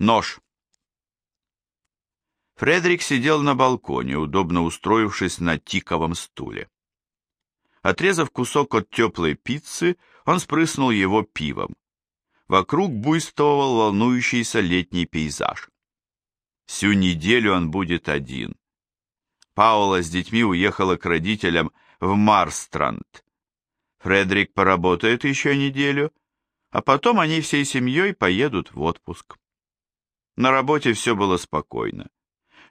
Нож. Фредерик сидел на балконе, удобно устроившись на тиковом стуле. Отрезав кусок от теплой пиццы, он спрыснул его пивом. Вокруг буйствовал волнующийся летний пейзаж. Всю неделю он будет один. Паула с детьми уехала к родителям в Марстранд. Фредерик поработает еще неделю, а потом они всей семьей поедут в отпуск. На работе все было спокойно.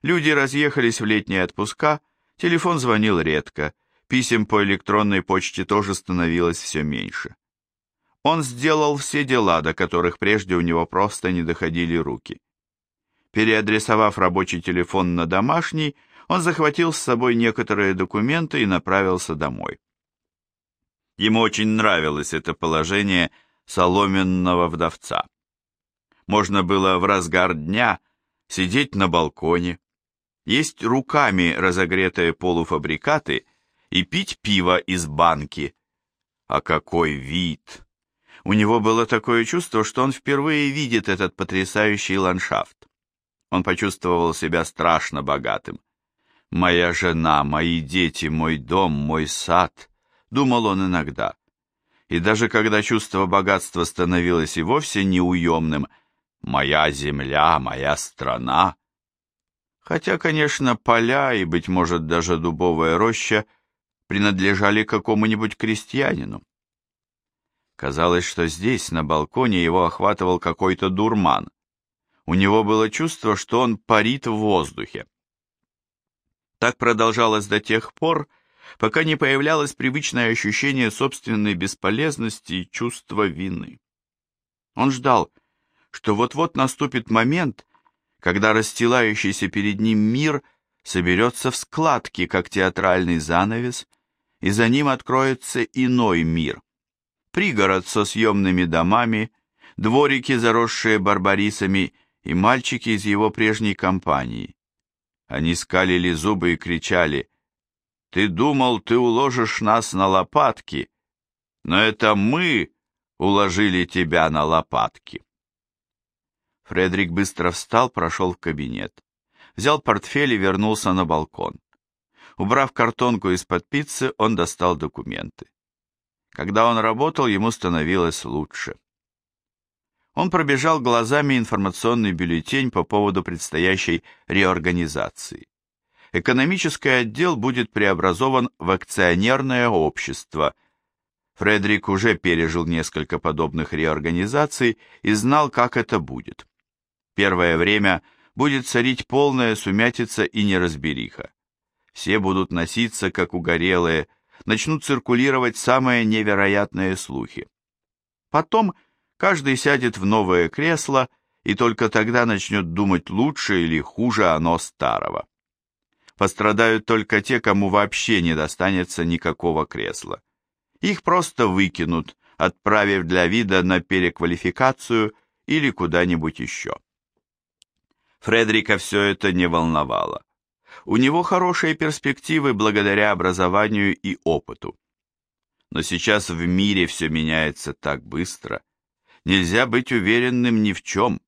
Люди разъехались в летние отпуска, телефон звонил редко, писем по электронной почте тоже становилось все меньше. Он сделал все дела, до которых прежде у него просто не доходили руки. Переадресовав рабочий телефон на домашний, он захватил с собой некоторые документы и направился домой. Ему очень нравилось это положение соломенного вдовца. Можно было в разгар дня сидеть на балконе, есть руками разогретые полуфабрикаты и пить пиво из банки. А какой вид! У него было такое чувство, что он впервые видит этот потрясающий ландшафт. Он почувствовал себя страшно богатым. «Моя жена, мои дети, мой дом, мой сад», — думал он иногда. И даже когда чувство богатства становилось и вовсе неуемным, моя земля, моя страна. Хотя, конечно, поля и, быть может, даже дубовая роща принадлежали какому-нибудь крестьянину. Казалось, что здесь, на балконе, его охватывал какой-то дурман. У него было чувство, что он парит в воздухе. Так продолжалось до тех пор, пока не появлялось привычное ощущение собственной бесполезности и чувство вины. Он ждал, что вот-вот наступит момент, когда расстилающийся перед ним мир соберется в складки, как театральный занавес, и за ним откроется иной мир. Пригород со съемными домами, дворики, заросшие барбарисами, и мальчики из его прежней компании. Они скалили зубы и кричали «Ты думал, ты уложишь нас на лопатки, но это мы уложили тебя на лопатки». Фредерик быстро встал, прошел в кабинет. Взял портфель и вернулся на балкон. Убрав картонку из-под пиццы, он достал документы. Когда он работал, ему становилось лучше. Он пробежал глазами информационный бюллетень по поводу предстоящей реорганизации. Экономический отдел будет преобразован в акционерное общество. Фредерик уже пережил несколько подобных реорганизаций и знал, как это будет. Первое время будет царить полная сумятица и неразбериха. Все будут носиться, как угорелые, начнут циркулировать самые невероятные слухи. Потом каждый сядет в новое кресло и только тогда начнет думать лучше или хуже оно старого. Пострадают только те, кому вообще не достанется никакого кресла. Их просто выкинут, отправив для вида на переквалификацию или куда-нибудь еще. Фредерика все это не волновало. У него хорошие перспективы благодаря образованию и опыту. Но сейчас в мире все меняется так быстро. Нельзя быть уверенным ни в чем.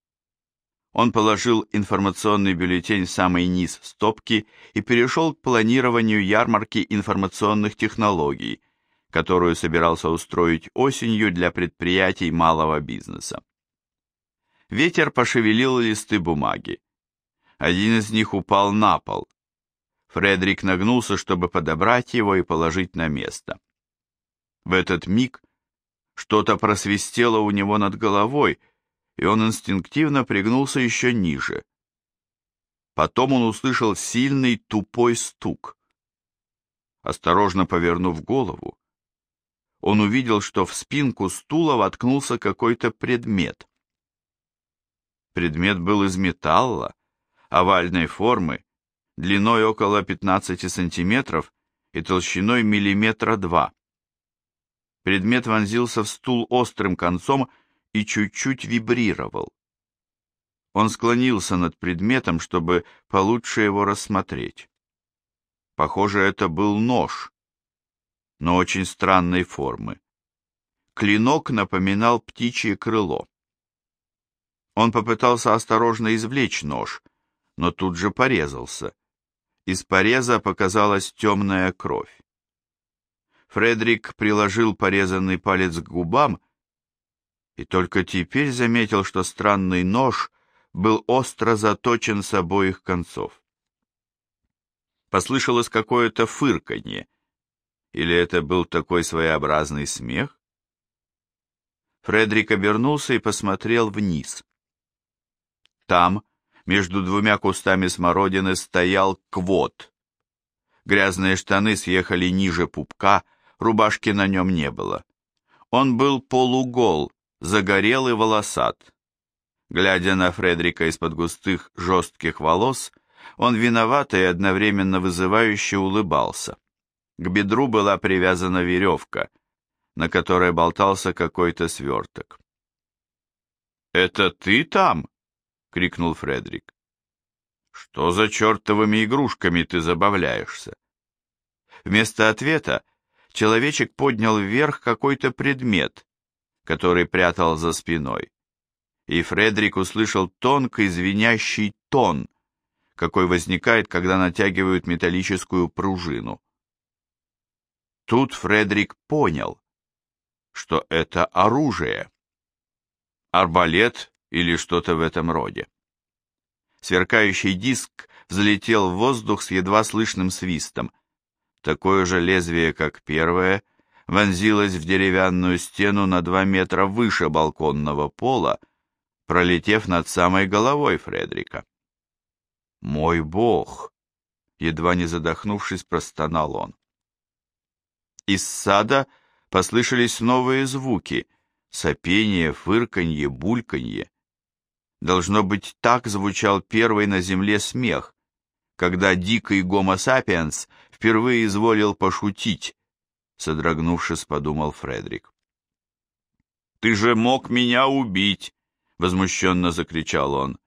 Он положил информационный бюллетень в самый низ стопки и перешел к планированию ярмарки информационных технологий, которую собирался устроить осенью для предприятий малого бизнеса. Ветер пошевелил листы бумаги. Один из них упал на пол. Фредерик нагнулся, чтобы подобрать его и положить на место. В этот миг что-то просвистело у него над головой, и он инстинктивно пригнулся еще ниже. Потом он услышал сильный тупой стук. Осторожно повернув голову, он увидел, что в спинку стула воткнулся какой-то предмет. Предмет был из металла, овальной формы, длиной около 15 сантиметров и толщиной миллиметра два. Предмет вонзился в стул острым концом и чуть-чуть вибрировал. Он склонился над предметом, чтобы получше его рассмотреть. Похоже, это был нож, но очень странной формы. Клинок напоминал птичье крыло. Он попытался осторожно извлечь нож, но тут же порезался. Из пореза показалась темная кровь. Фредерик приложил порезанный палец к губам и только теперь заметил, что странный нож был остро заточен с обоих концов. Послышалось какое-то фырканье, или это был такой своеобразный смех? Фредерик обернулся и посмотрел вниз. Там, между двумя кустами смородины, стоял квот. Грязные штаны съехали ниже пупка, рубашки на нем не было. Он был полугол, загорел и волосат. Глядя на Фредрика из-под густых жестких волос, он виновато и одновременно вызывающе улыбался. К бедру была привязана веревка, на которой болтался какой-то сверток. «Это ты там?» — крикнул Фредрик. «Что за чертовыми игрушками ты забавляешься?» Вместо ответа человечек поднял вверх какой-то предмет, который прятал за спиной. И Фредерик услышал тонкий звенящий тон, какой возникает, когда натягивают металлическую пружину. Тут Фредерик понял, что это оружие. Арбалет или что-то в этом роде. Сверкающий диск взлетел в воздух с едва слышным свистом. Такое же лезвие, как первое, вонзилось в деревянную стену на два метра выше балконного пола, пролетев над самой головой Фредрика. «Мой бог!» — едва не задохнувшись, простонал он. Из сада послышались новые звуки — сопение, фырканье, бульканье. Должно быть, так звучал первый на земле смех, когда дикий гомо сапиенс впервые изволил пошутить, содрогнувшись, подумал Фредерик. «Ты же мог меня убить!» — возмущенно закричал он.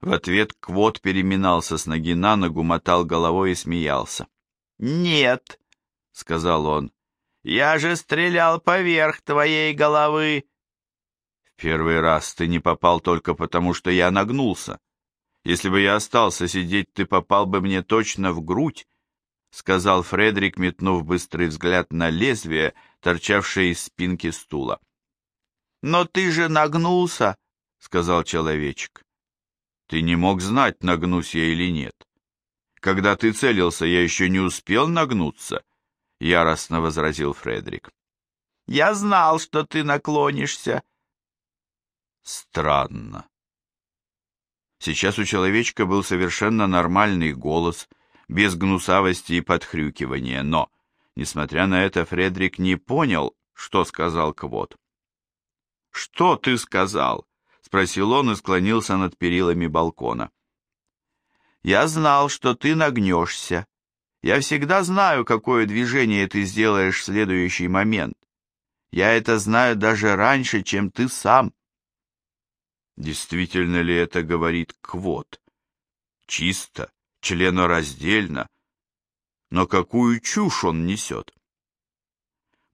В ответ Квот переминался с ноги на ногу, мотал головой и смеялся. «Нет!» — сказал он. «Я же стрелял поверх твоей головы!» «В первый раз ты не попал только потому, что я нагнулся. Если бы я остался сидеть, ты попал бы мне точно в грудь — сказал Фредерик, метнув быстрый взгляд на лезвие, торчавшее из спинки стула. «Но ты же нагнулся!» — сказал человечек. «Ты не мог знать, нагнусь я или нет. Когда ты целился, я еще не успел нагнуться», — яростно возразил Фредерик. «Я знал, что ты наклонишься». Странно. Сейчас у человечка был совершенно нормальный голос — без гнусавости и подхрюкивания, но, несмотря на это, Фредерик не понял, что сказал Квот. «Что ты сказал?» — спросил он и склонился над перилами балкона. «Я знал, что ты нагнешься. Я всегда знаю, какое движение ты сделаешь в следующий момент. Я это знаю даже раньше, чем ты сам». Действительно ли это говорит Квот? Чисто, членораздельно. Но какую чушь он несет?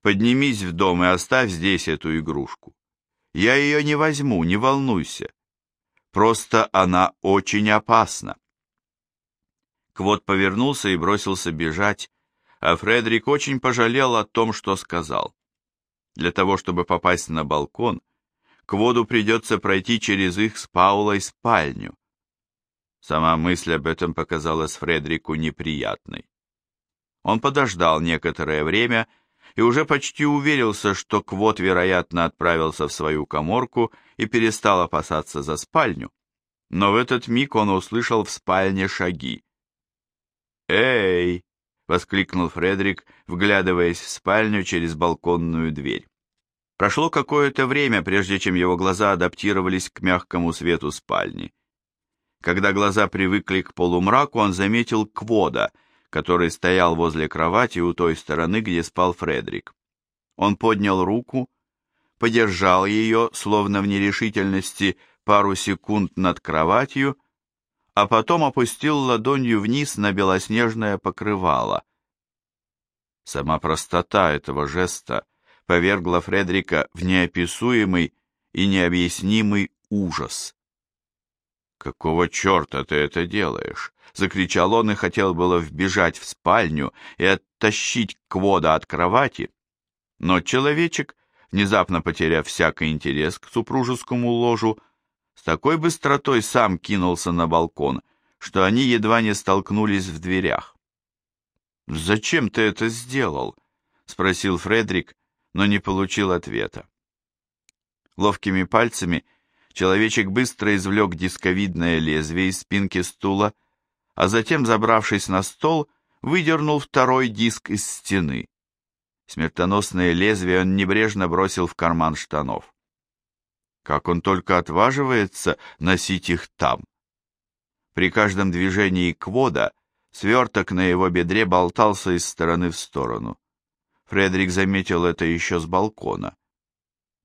Поднимись в дом и оставь здесь эту игрушку. Я ее не возьму, не волнуйся. Просто она очень опасна. Квот повернулся и бросился бежать, а Фредерик очень пожалел о том, что сказал. Для того, чтобы попасть на балкон, Кводу придется пройти через их с Паулой спальню. Сама мысль об этом показалась Фредерику неприятной. Он подождал некоторое время и уже почти уверился, что Квот, вероятно, отправился в свою коморку и перестал опасаться за спальню, но в этот миг он услышал в спальне шаги. «Эй!» — воскликнул Фредерик, вглядываясь в спальню через балконную дверь. Прошло какое-то время, прежде чем его глаза адаптировались к мягкому свету спальни. Когда глаза привыкли к полумраку, он заметил Квода, который стоял возле кровати у той стороны, где спал Фредерик. Он поднял руку, подержал ее, словно в нерешительности, пару секунд над кроватью, а потом опустил ладонью вниз на белоснежное покрывало. Сама простота этого жеста повергла Фредерика в неописуемый и необъяснимый ужас. «Какого черта ты это делаешь?» — закричал он и хотел было вбежать в спальню и оттащить Квода от кровати, но человечек, внезапно потеряв всякий интерес к супружескому ложу, с такой быстротой сам кинулся на балкон, что они едва не столкнулись в дверях. «Зачем ты это сделал?» — спросил Фредерик, но не получил ответа. Ловкими пальцами человечек быстро извлек дисковидное лезвие из спинки стула, а затем, забравшись на стол, выдернул второй диск из стены. Смертоносное лезвие он небрежно бросил в карман штанов. Как он только отваживается носить их там. При каждом движении квода сверток на его бедре болтался из стороны в сторону. Фредерик заметил это еще с балкона.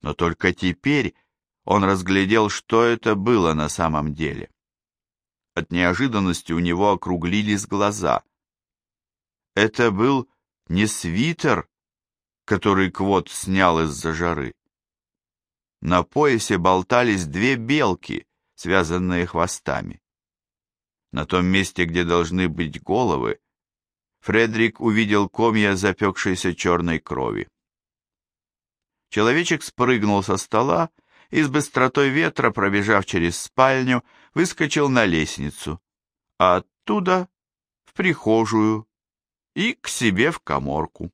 Но только теперь он разглядел, что это было на самом деле. От неожиданности у него округлились глаза. Это был не свитер, который Квот снял из-за жары. На поясе болтались две белки, связанные хвостами. На том месте, где должны быть головы, Фредерик увидел комья запекшейся черной крови. Человечек спрыгнул со стола и с быстротой ветра, пробежав через спальню, выскочил на лестницу, а оттуда в прихожую и к себе в коморку.